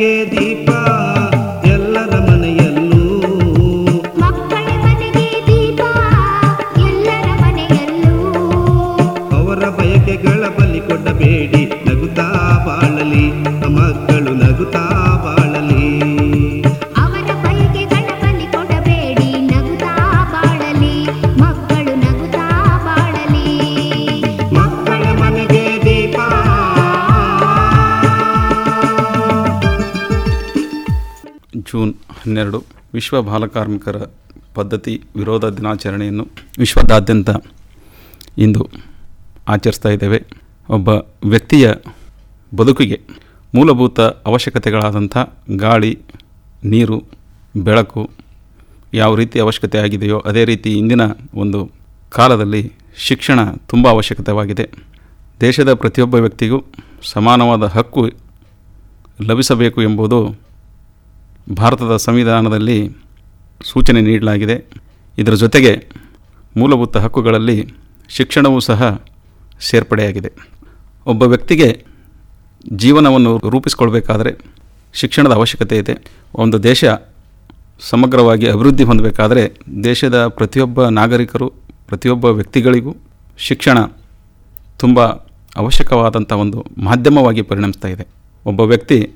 ಮನೆಗೆ ದೀಪ ಎಲ್ಲರ ಮನೆಯಲ್ಲೂ. ದೀಪ ಎಲ್ಲರ ಮನೆಯಲ್ಲೂ. ಅವರ ಬಯಕೆಗಳ ಬಲಿ ಕೊಡಬೇಡಿ ನಗುತ್ತಾ ಬಾಳಲಿ. ಹನ್ನೆರಡು, ವಿಶ್ವ ಬಾಲಕಾರ್ಮಿಕರ ಪದ್ಧತಿ ವಿರೋಧ ದಿನಾಚರಣೆಯನ್ನು ವಿಶ್ವದಾದ್ಯಂತ ಇಂದು ಆಚರಿಸ್ತಾ ಇದ್ದೇವೆ. ಒಬ್ಬ ವ್ಯಕ್ತಿಯ ಬದುಕಿಗೆ ಮೂಲಭೂತ ಅವಶ್ಯಕತೆಗಳಾದಂಥ ಗಾಳಿ, ನೀರು, ಬೆಳಕು ಯಾವ ರೀತಿ ಅವಶ್ಯಕತೆ ಆಗಿದೆಯೋ ಅದೇ ರೀತಿ ಇಂದಿನ ಒಂದು ಕಾಲದಲ್ಲಿ ಶಿಕ್ಷಣ ತುಂಬ ಅವಶ್ಯಕತೆವಾಗಿದೆ. ದೇಶದ ಪ್ರತಿಯೊಬ್ಬ ವ್ಯಕ್ತಿಗೂ ಸಮಾನವಾದ ಹಕ್ಕು ಲಭಿಸಬೇಕು ಎಂಬುದು ಭಾರತದ ಸಂವಿಧಾನದಲ್ಲಿ ಸೂಚನೆ ನೀಡಲಾಗಿದೆ. ಇದರ ಜೊತೆಗೆ ಮೂಲಭೂತ ಹಕ್ಕುಗಳಲ್ಲಿ ಶಿಕ್ಷಣವೂ ಸಹ ಸೇರ್ಪಡೆಯಾಗಿದೆ. ಒಬ್ಬ ವ್ಯಕ್ತಿಗೆ ಜೀವನವನ್ನು ರೂಪಿಸಿಕೊಳ್ಬೇಕಾದರೆ ಶಿಕ್ಷಣದ ಅವಶ್ಯಕತೆ ಇದೆ. ಒಂದು ದೇಶ ಸಮಗ್ರವಾಗಿ ಅಭಿವೃದ್ಧಿ ಹೊಂದಬೇಕಾದರೆ ದೇಶದ ಪ್ರತಿಯೊಬ್ಬ ನಾಗರಿಕರು, ಪ್ರತಿಯೊಬ್ಬ ವ್ಯಕ್ತಿಗಳಿಗೂ ಶಿಕ್ಷಣ ತುಂಬ ಅವಶ್ಯಕವಾದಂಥ ಒಂದು ಮಾಧ್ಯಮವಾಗಿ ಪರಿಣಮಿಸ್ತಾ ಇದೆ. ಒಬ್ಬ ವ್ಯಕ್ತಿ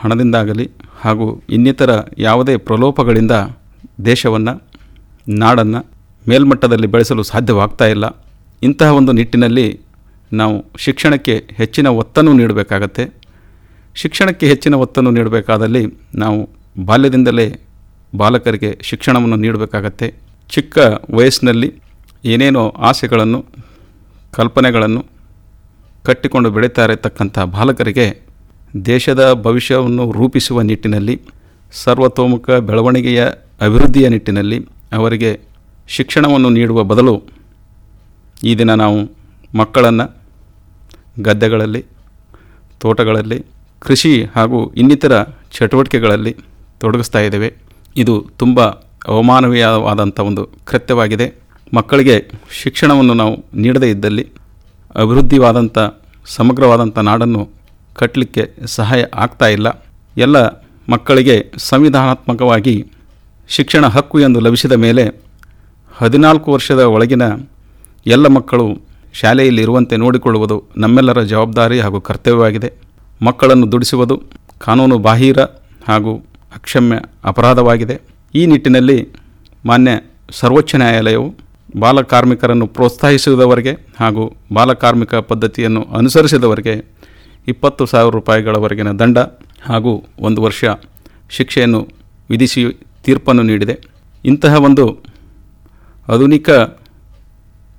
ಹಣದಿಂದಾಗಲಿ ಹಾಗೂ ಇನ್ನಿತರ ಯಾವುದೇ ಪ್ರಲೋಭಗಳಿಂದ ದೇಶವನ್ನು, ನಾಡನ್ನು ಮೇಲ್ಮಟ್ಟದಲ್ಲಿ ಬೆಳೆಸಲು ಸಾಧ್ಯವಾಗ್ತಾ ಇಲ್ಲ. ಇಂತಹ ಒಂದು ನಿಟ್ಟಿನಲ್ಲಿ ನಾವು ಶಿಕ್ಷಣಕ್ಕೆ ಹೆಚ್ಚಿನ ಒತ್ತನ್ನು ನೀಡಬೇಕಾಗತ್ತೆ. ಶಿಕ್ಷಣಕ್ಕೆ ಹೆಚ್ಚಿನ ಒತ್ತನ್ನು ನೀಡಬೇಕಾದಲ್ಲಿ ನಾವು ಬಾಲ್ಯದಿಂದಲೇ ಬಾಲಕರಿಗೆ ಶಿಕ್ಷಣವನ್ನು ನೀಡಬೇಕಾಗತ್ತೆ. ಚಿಕ್ಕ ವಯಸ್ಸಿನಲ್ಲಿ ಏನೇನೋ ಆಸೆಗಳನ್ನು, ಕಲ್ಪನೆಗಳನ್ನು ಕಟ್ಟಿಕೊಂಡು ಬೆಳೀತಾ ಇರತಕ್ಕಂಥ ಬಾಲಕರಿಗೆ ದೇಶದ ಭವಿಷ್ಯವನ್ನು ರೂಪಿಸುವ ನಿಟ್ಟಿನಲ್ಲಿ, ಸರ್ವತೋಮುಖ ಬೆಳವಣಿಗೆಯ ಅಭಿವೃದ್ಧಿಯ ನಿಟ್ಟಿನಲ್ಲಿ ಅವರಿಗೆ ಶಿಕ್ಷಣವನ್ನು ನೀಡುವ ಬದಲು ಈ ದಿನ ನಾವು ಮಕ್ಕಳನ್ನು ಗದ್ದೆಗಳಲ್ಲಿ, ತೋಟಗಳಲ್ಲಿ, ಕೃಷಿ ಹಾಗೂ ಇನ್ನಿತರ ಚಟುವಟಿಕೆಗಳಲ್ಲಿ ತೊಡಗಿಸ್ತಾ ಇದ್ದೇವೆ. ಇದು ತುಂಬ ಅವಮಾನವೀಯವಾದಂಥ ಒಂದು ಕೃತ್ಯವಾಗಿದೆ. ಮಕ್ಕಳಿಗೆ ಶಿಕ್ಷಣವನ್ನು ನಾವು ನೀಡದೇ ಇದ್ದಲ್ಲಿ ಅಭಿವೃದ್ಧಿವಾದಂಥ ಸಮಗ್ರವಾದಂಥ ನಾಡನ್ನು ಕಟ್ಟಲಿಕ್ಕೆ ಸಹಾಯ ಆಗ್ತಾ ಇಲ್ಲ. ಎಲ್ಲ ಮಕ್ಕಳಿಗೆ ಸಂವಿಧಾನಾತ್ಮಕವಾಗಿ ಶಿಕ್ಷಣ ಹಕ್ಕು ಎಂದು ಲಭಿಸಿದ ಮೇಲೆ ಹದಿನಾಲ್ಕು ವರ್ಷದ ಒಳಗಿನ ಎಲ್ಲ ಮಕ್ಕಳು ಶಾಲೆಯಲ್ಲಿ ಇರುವಂತೆ ನೋಡಿಕೊಳ್ಳುವುದು ನಮ್ಮೆಲ್ಲರ ಜವಾಬ್ದಾರಿ ಹಾಗೂ ಕರ್ತವ್ಯವಾಗಿದೆ. ಮಕ್ಕಳನ್ನು ದುಡಿಸುವುದು ಕಾನೂನು ಬಾಹಿರ ಹಾಗೂ ಅಕ್ಷಮ್ಯ ಅಪರಾಧವಾಗಿದೆ. ಈ ನಿಟ್ಟಿನಲ್ಲಿ ಮಾನ್ಯ ಸರ್ವೋಚ್ಚ ನ್ಯಾಯಾಲಯವು ಬಾಲಕಾರ್ಮಿಕರನ್ನು ಪ್ರೋತ್ಸಾಹಿಸಿದವರಿಗೆ ಹಾಗೂ ಬಾಲಕಾರ್ಮಿಕ ಪದ್ಧತಿಯನ್ನು ಅನುಸರಿಸಿದವರಿಗೆ ಇಪ್ಪತ್ತು ಸಾವಿರ ರೂಪಾಯಿಗಳವರೆಗಿನ ದಂಡ ಹಾಗೂ ಒಂದು ವರ್ಷ ಶಿಕ್ಷೆಯನ್ನು ವಿಧಿಸಿ ತೀರ್ಪನ್ನು ನೀಡಿದೆ. ಇಂತಹ ಒಂದು ಆಧುನಿಕ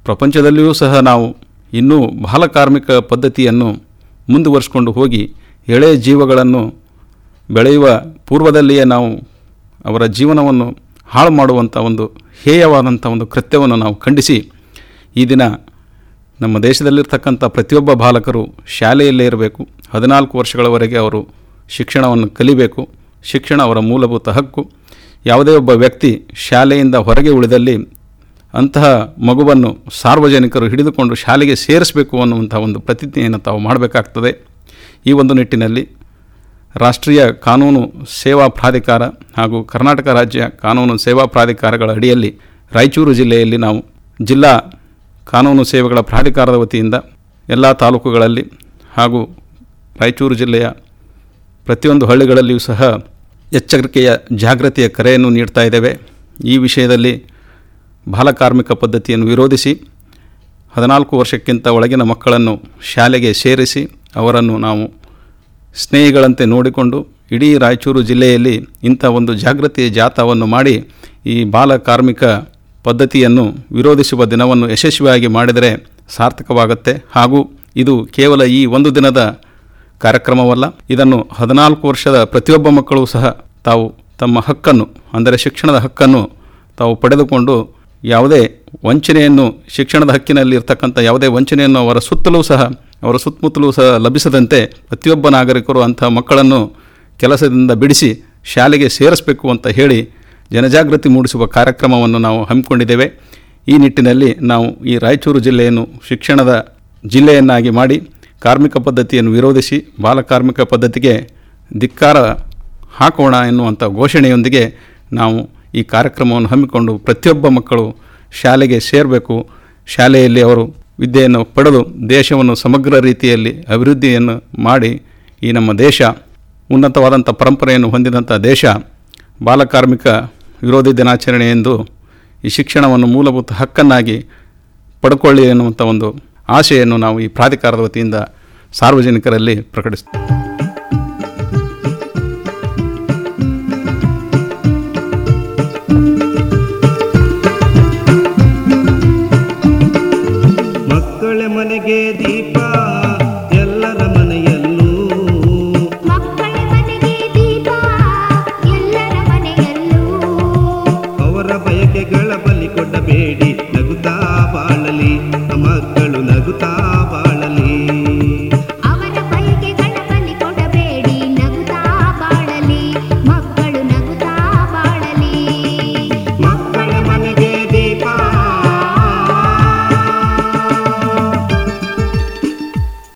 ಪ್ರಪಂಚದಲ್ಲಿಯೂ ಸಹ ನಾವು ಇನ್ನೂ ಬಾಲಕಾರ್ಮಿಕ ಪದ್ಧತಿಯನ್ನು ಮುಂದುವರಿಸ್ಕೊಂಡು ಹೋಗಿ ಎಳೆ ಜೀವಗಳನ್ನು ಬೆಳೆಯುವ ಪೂರ್ವದಲ್ಲಿಯೇ ನಾವು ಅವರ ಜೀವನವನ್ನು ಹಾಳು ಮಾಡುವಂಥ ಒಂದು ಹೇಯವಾದಂಥ ಒಂದು ಕೃತ್ಯವನ್ನು ನಾವು ಖಂಡಿಸಿ ಈ ದಿನ ನಮ್ಮ ದೇಶದಲ್ಲಿರ್ತಕ್ಕಂಥ ಪ್ರತಿಯೊಬ್ಬ ಬಾಲಕರು ಶಾಲೆಯಲ್ಲೇ ಇರಬೇಕು. ಹದಿನಾಲ್ಕು ವರ್ಷಗಳವರೆಗೆ ಅವರು ಶಿಕ್ಷಣವನ್ನು ಕಲಿಬೇಕು. ಶಿಕ್ಷಣ ಅವರ ಮೂಲಭೂತ ಹಕ್ಕು. ಯಾವುದೇ ಒಬ್ಬ ವ್ಯಕ್ತಿ ಶಾಲೆಯಿಂದ ಹೊರಗೆ ಉಳಿದಲ್ಲಿ ಅಂತಹ ಮಗುವನ್ನು ಸಾರ್ವಜನಿಕರು ಹಿಡಿದುಕೊಂಡು ಶಾಲೆಗೆ ಸೇರಿಸಬೇಕು ಅನ್ನುವಂಥ ಒಂದು ಪ್ರತಿಜ್ಞೆಯನ್ನು ತಾವು ಮಾಡಬೇಕಾಗ್ತದೆ. ಈ ಒಂದು ನಿಟ್ಟಿನಲ್ಲಿ ರಾಷ್ಟ್ರೀಯ ಕಾನೂನು ಸೇವಾ ಪ್ರಾಧಿಕಾರ ಹಾಗೂ ಕರ್ನಾಟಕ ರಾಜ್ಯ ಕಾನೂನು ಸೇವಾ ಪ್ರಾಧಿಕಾರಗಳ ಅಡಿಯಲ್ಲಿ ರಾಯಚೂರು ಜಿಲ್ಲೆಯಲ್ಲಿ ನಾವು ಜಿಲ್ಲಾ ಕಾನೂನು ಸೇವೆಗಳ ಪ್ರಾಧಿಕಾರದ ವತಿಯಿಂದ ಎಲ್ಲ ತಾಲೂಕುಗಳಲ್ಲಿ ಹಾಗೂ ರಾಯಚೂರು ಜಿಲ್ಲೆಯ ಪ್ರತಿಯೊಂದು ಹಳ್ಳಿಗಳಲ್ಲಿಯೂ ಸಹ ಎಚ್ಚರಿಕೆಯ, ಜಾಗೃತಿಯ ಕರೆಯನ್ನು ನೀಡ್ತಾ ಇದ್ದೇವೆ. ಈ ವಿಷಯದಲ್ಲಿ ಬಾಲಕಾರ್ಮಿಕ ಪದ್ಧತಿಯನ್ನು ವಿರೋಧಿಸಿ, ಹದಿನಾಲ್ಕು ವರ್ಷಕ್ಕಿಂತ ಒಳಗಿನ ಮಕ್ಕಳನ್ನು ಶಾಲೆಗೆ ಸೇರಿಸಿ, ಅವರನ್ನು ನಾವು ಸ್ನೇಹಿಗಳಂತೆ ನೋಡಿಕೊಂಡು ಇಡೀ ರಾಯಚೂರು ಜಿಲ್ಲೆಯಲ್ಲಿ ಇಂಥ ಒಂದು ಜಾಗೃತಿ ಜಾಥಾವನ್ನು ಮಾಡಿ ಈ ಬಾಲಕಾರ್ಮಿಕ ಪದ್ಧತಿಯನ್ನು ವಿರೋಧಿಸುವ ದಿನವನ್ನು ಯಶಸ್ವಿಯಾಗಿ ಮಾಡಿದರೆ ಸಾರ್ಥಕವಾಗುತ್ತೆ. ಹಾಗೂ ಇದು ಕೇವಲ ಈ ಒಂದು ದಿನದ ಕಾರ್ಯಕ್ರಮವಲ್ಲ, ಇದನ್ನು ಹದಿನಾಲ್ಕು ವರ್ಷದ ಪ್ರತಿಯೊಬ್ಬ ಮಕ್ಕಳು ಸಹ ತಾವು ತಮ್ಮ ಹಕ್ಕನ್ನು, ಅಂದರೆ ಶಿಕ್ಷಣದ ಹಕ್ಕನ್ನು ತಾವು ಪಡೆದುಕೊಂಡು ಯಾವುದೇ ವಂಚನೆಯನ್ನು, ಶಿಕ್ಷಣದ ಹಕ್ಕಿನಲ್ಲಿ ಇರ್ತಕ್ಕಂಥ ಯಾವುದೇ ವಂಚನೆಯನ್ನು ಅವರ ಸುತ್ತಲೂ ಸಹ, ಅವರ ಸುತ್ತಮುತ್ತಲೂ ಸಹ ಲಭಿಸದಂತೆ ಪ್ರತಿಯೊಬ್ಬ ನಾಗರಿಕರು ಅಂಥ ಮಕ್ಕಳನ್ನು ಕೆಲಸದಿಂದ ಬಿಡಿಸಿ ಶಾಲೆಗೆ ಸೇರಿಸಬೇಕು ಅಂತ ಹೇಳಿ ಜನಜಾಗೃತಿ ಮೂಡಿಸುವ ಕಾರ್ಯಕ್ರಮವನ್ನು ನಾವು ಹಮ್ಮಿಕೊಂಡಿದ್ದೇವೆ. ಈ ನಿಟ್ಟಿನಲ್ಲಿ ನಾವು ಈ ರಾಯಚೂರು ಜಿಲ್ಲೆಯನ್ನು ಶಿಕ್ಷಣದ ಜಿಲ್ಲೆಯನ್ನಾಗಿ ಮಾಡಿ ಕಾರ್ಮಿಕ ಪದ್ಧತಿಯನ್ನು ವಿರೋಧಿಸಿ ಬಾಲಕಾರ್ಮಿಕ ಪದ್ಧತಿಗೆ ಧಿಕ್ಕಾರ ಹಾಕೋಣ ಎನ್ನುವಂಥ ಘೋಷಣೆಯೊಂದಿಗೆ ನಾವು ಈ ಕಾರ್ಯಕ್ರಮವನ್ನು ಹಮ್ಮಿಕೊಂಡು ಪ್ರತಿಯೊಬ್ಬ ಮಕ್ಕಳು ಶಾಲೆಗೆ ಸೇರಬೇಕು. ಶಾಲೆಯಲ್ಲಿ ಅವರು ವಿದ್ಯೆಯನ್ನು ಪಡೆದು ದೇಶವನ್ನು ಸಮಗ್ರ ರೀತಿಯಲ್ಲಿ ಅಭಿವೃದ್ಧಿಯನ್ನು ಮಾಡಿ ಈ ನಮ್ಮ ದೇಶ ಉನ್ನತವಾದಂಥ ಪರಂಪರೆಯನ್ನು ಹೊಂದಿದಂಥ ದೇಶ ಬಾಲಕಾರ್ಮಿಕ ವಿರೋಧಿ ದಿನಾಚರಣೆ ಎಂದು ಈ ಶಿಕ್ಷಣವನ್ನು ಮೂಲಭೂತ ಹಕ್ಕನ್ನಾಗಿ ಪಡ್ಕೊಳ್ಳಿ ಎನ್ನುವಂಥ ಒಂದು ಆಶೆಯನ್ನು ನಾವು ಈ ಪ್ರಾಧಿಕಾರದ ವತಿಯಿಂದ ಸಾರ್ವಜನಿಕರಲ್ಲಿ ಪ್ರಕಟಿಸ್ತೀವಿ. ಮಕ್ಕಳ